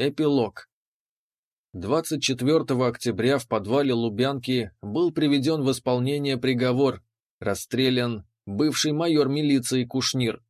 Эпилог. 24 октября в подвале Лубянки был приведен в исполнение приговор, расстрелян бывший майор милиции Кушнир.